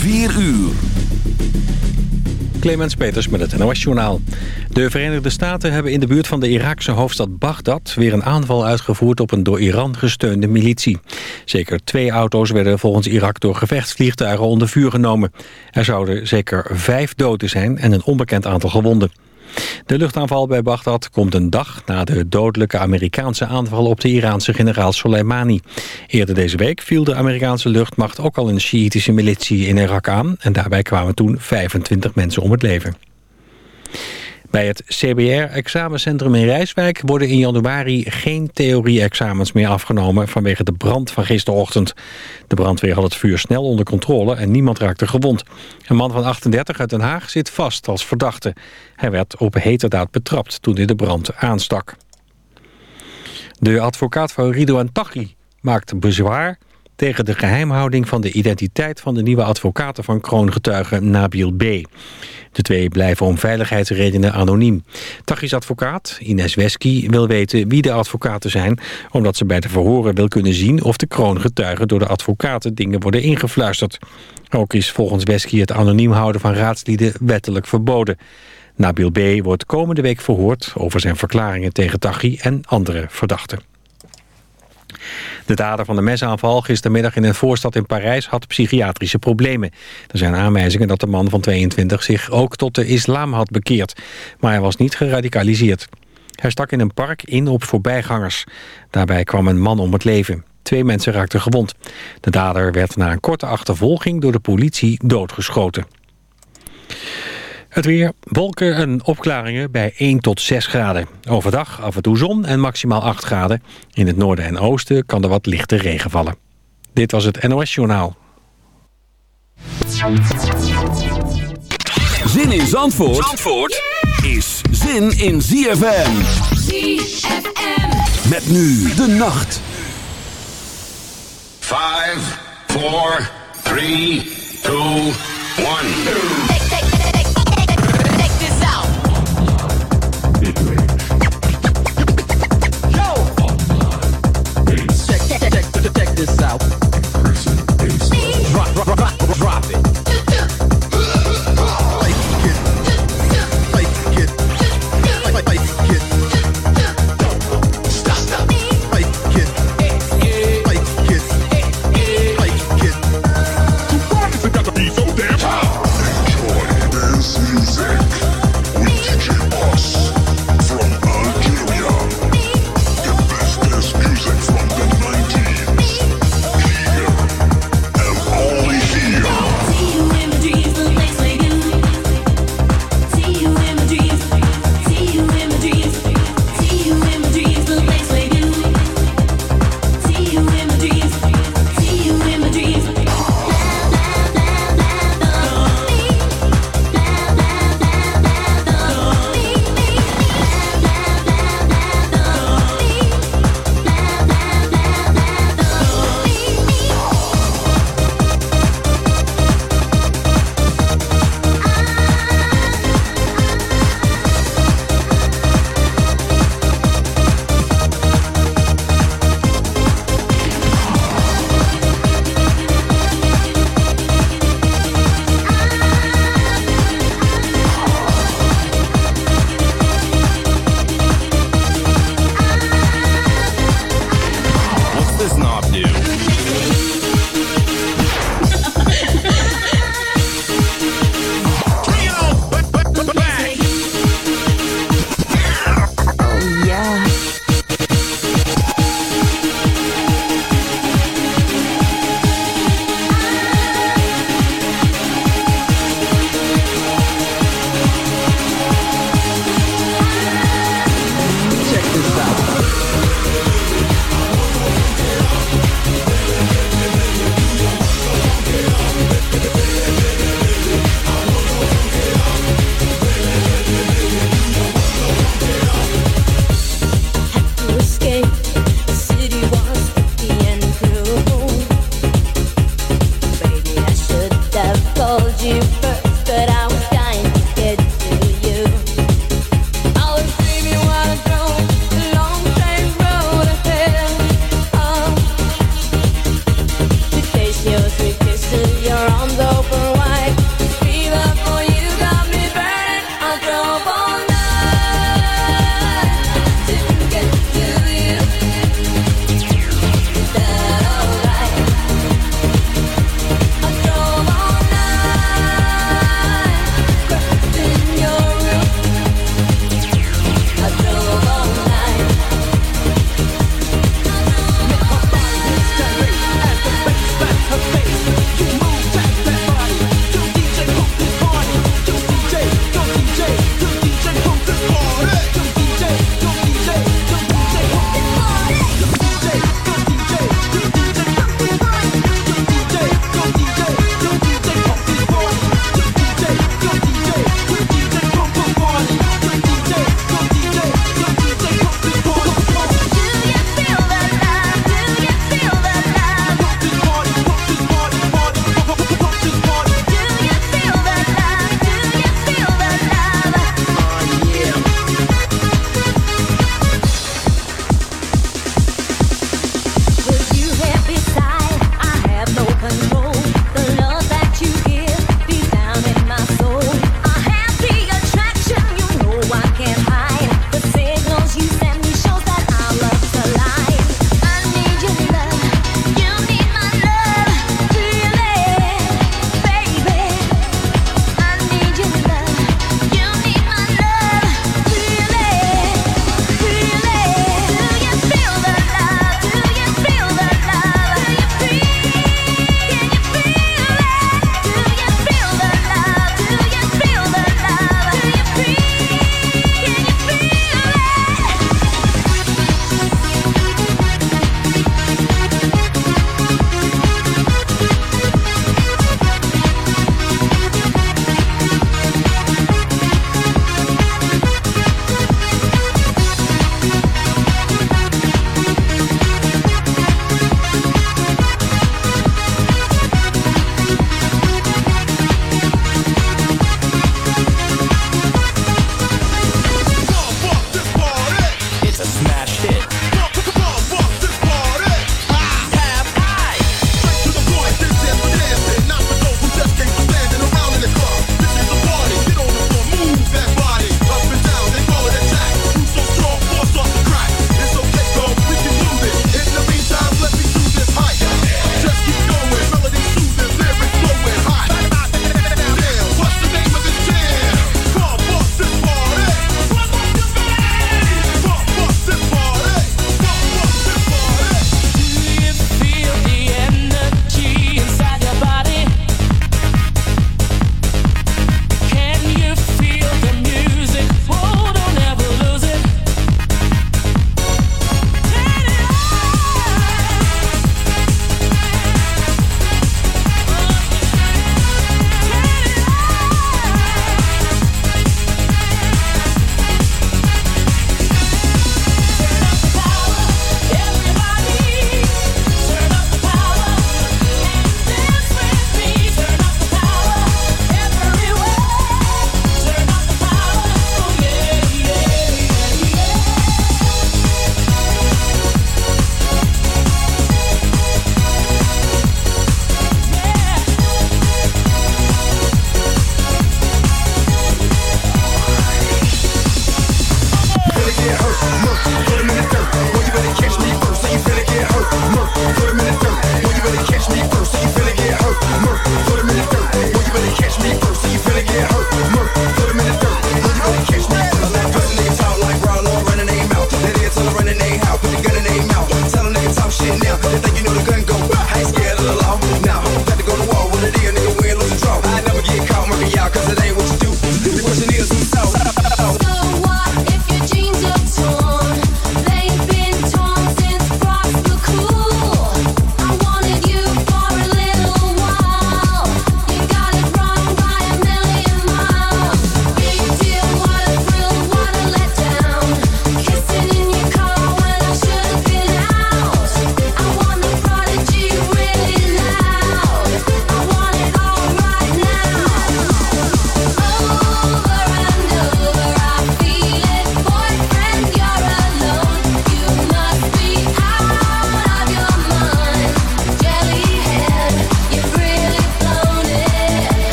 4 uur. Clemens Peters met het NOS Journaal. De Verenigde Staten hebben in de buurt van de Iraakse hoofdstad Bagdad... weer een aanval uitgevoerd op een door Iran gesteunde militie. Zeker twee auto's werden volgens Irak door gevechtsvliegtuigen onder vuur genomen. Er zouden zeker vijf doden zijn en een onbekend aantal gewonden. De luchtaanval bij Bagdad komt een dag na de dodelijke Amerikaanse aanval op de Iraanse generaal Soleimani. Eerder deze week viel de Amerikaanse luchtmacht ook al een Sjiitische militie in Irak aan en daarbij kwamen toen 25 mensen om het leven. Bij het CBR-examencentrum in Rijswijk worden in januari geen theorie-examens meer afgenomen vanwege de brand van gisterochtend. De brandweer had het vuur snel onder controle en niemand raakte gewond. Een man van 38 uit Den Haag zit vast als verdachte. Hij werd op heterdaad betrapt toen hij de brand aanstak. De advocaat van Ridouan Taghi maakt bezwaar tegen de geheimhouding van de identiteit van de nieuwe advocaten van kroongetuige Nabil B. De twee blijven om veiligheidsredenen anoniem. Taghi's advocaat, Ines Wesky, wil weten wie de advocaten zijn... omdat ze bij de verhoren wil kunnen zien of de kroongetuigen door de advocaten dingen worden ingefluisterd. Ook is volgens Wesky het anoniem houden van raadslieden wettelijk verboden. Nabil B. wordt komende week verhoord over zijn verklaringen tegen Taghi en andere verdachten. De dader van de mesaanval gistermiddag in een voorstad in Parijs had psychiatrische problemen. Er zijn aanwijzingen dat de man van 22 zich ook tot de islam had bekeerd. Maar hij was niet geradicaliseerd. Hij stak in een park in op voorbijgangers. Daarbij kwam een man om het leven. Twee mensen raakten gewond. De dader werd na een korte achtervolging door de politie doodgeschoten. Het weer, wolken en opklaringen bij 1 tot 6 graden. Overdag af en toe zon en maximaal 8 graden. In het noorden en oosten kan er wat lichte regen vallen. Dit was het NOS Journaal. Zin in Zandvoort, Zandvoort is zin in ZFM. ZFM. Met nu de nacht. 5, 4, 3, 2, 1. Out. Drop, drop, drop, drop it.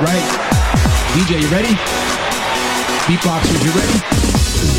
Right? DJ, you ready? Beatboxers, you ready?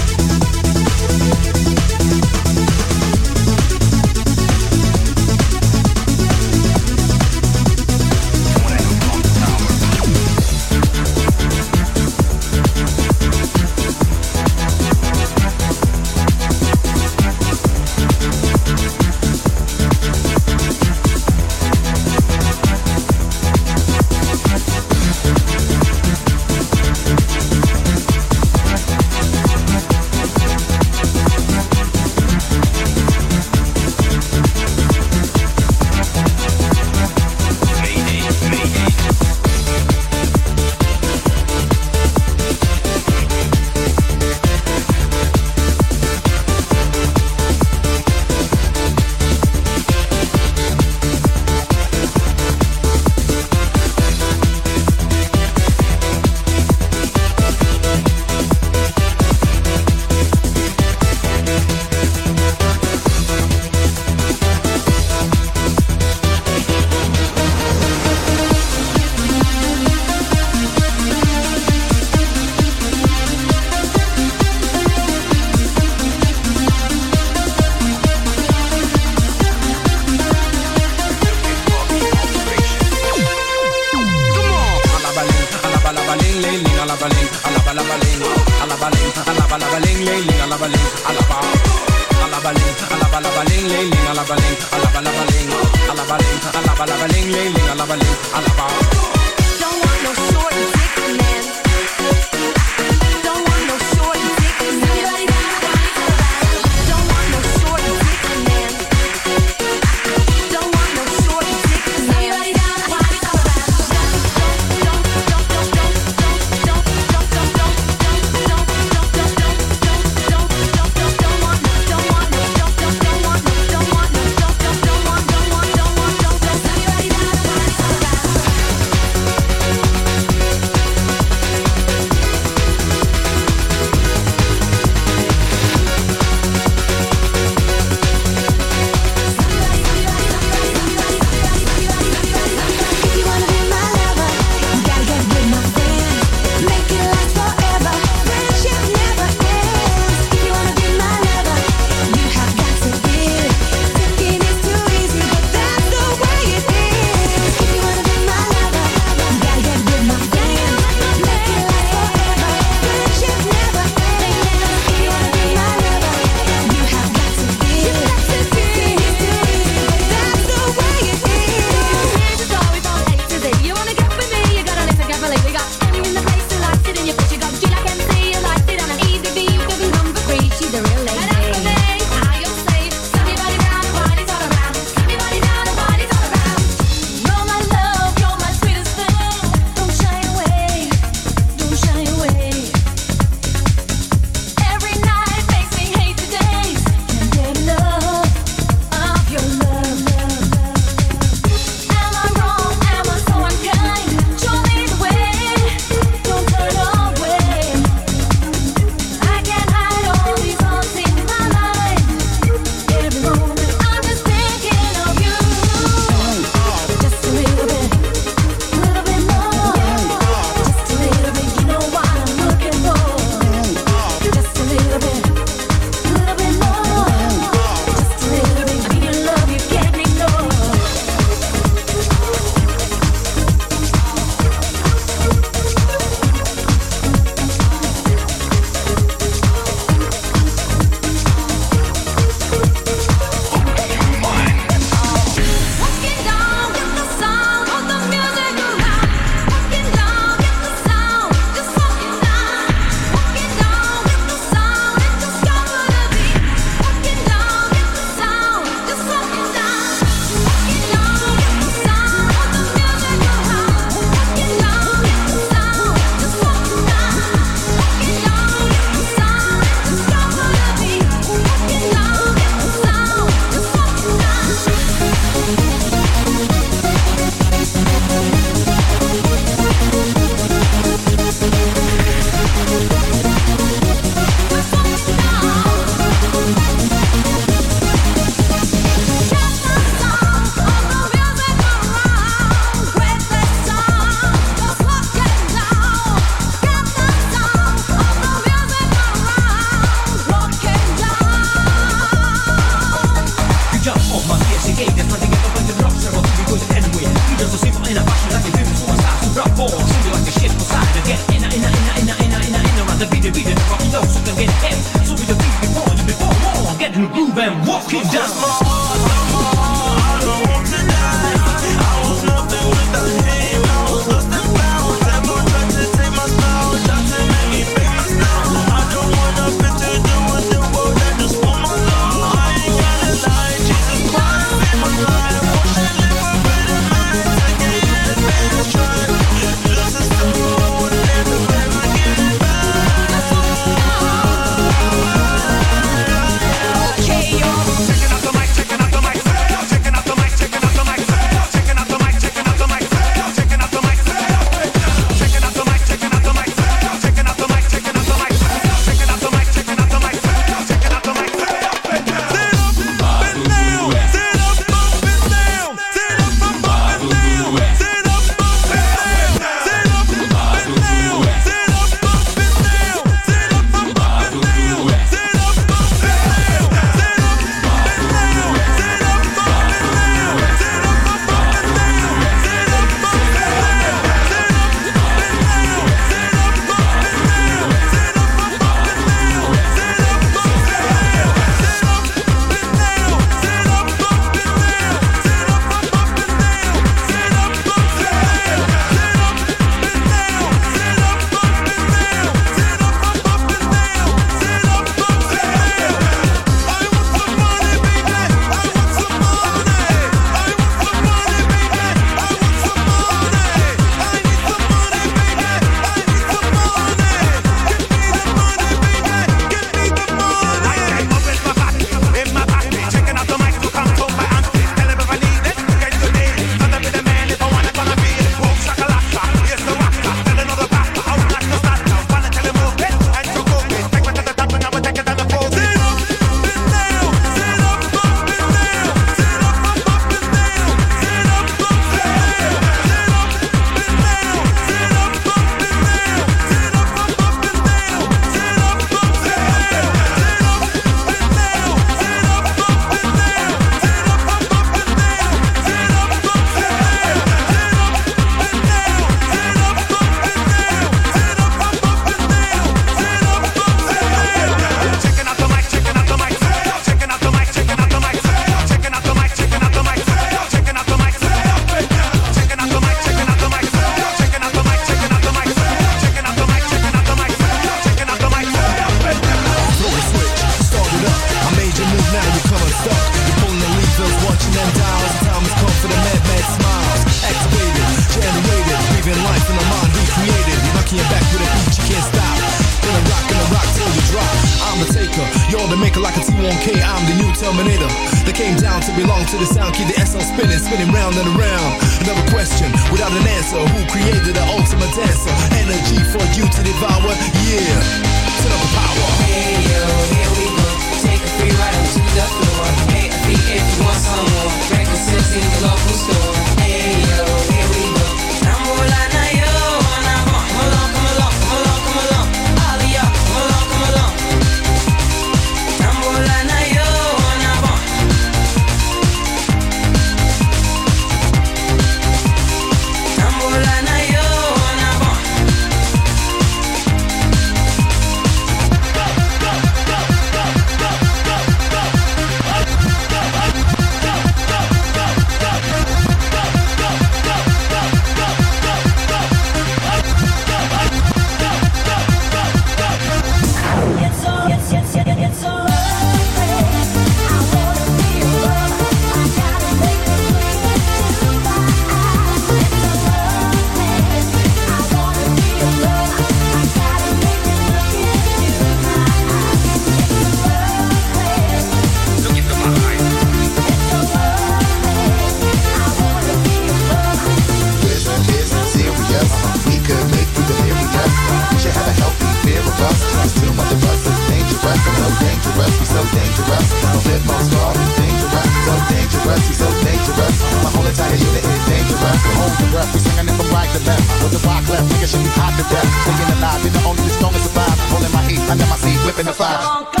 dangerous. My flip phone squad is dangerous. So dangerous, we so dangerous. My whole entire unit is dangerous. Hold your breath, we swinging it from right to left. With the rock left, nigga should be hot to death. Staying alive, you're the only the strongest survive. Holding my heat I under my seat, whipping the fire.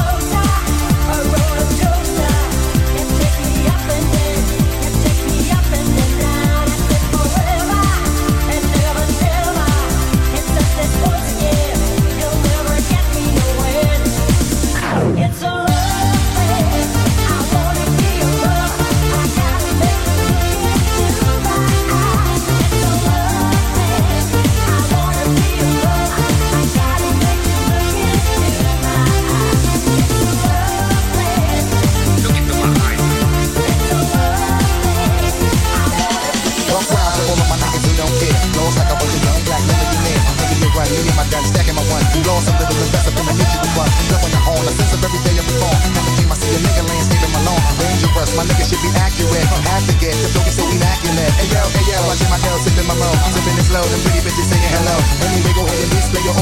And we go ahead and display your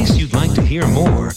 case you'd like to hear more,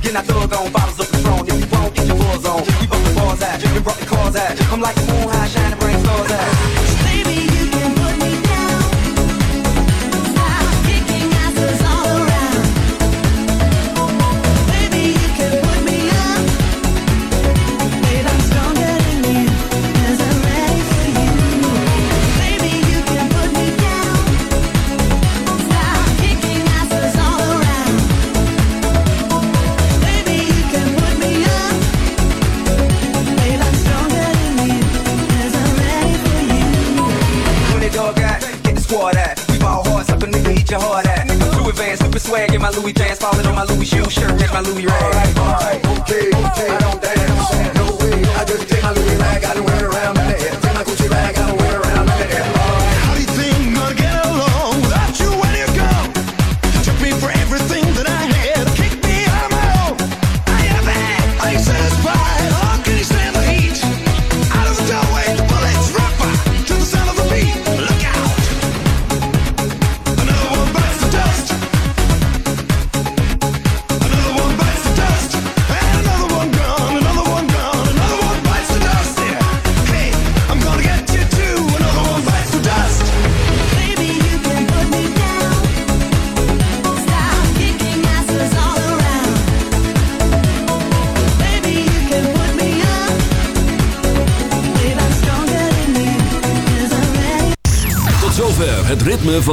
Get not thug on, bottles up the throne. If you won't, get your balls on. Keep up the balls at, you brought the cars at. I'm like the moon high shining.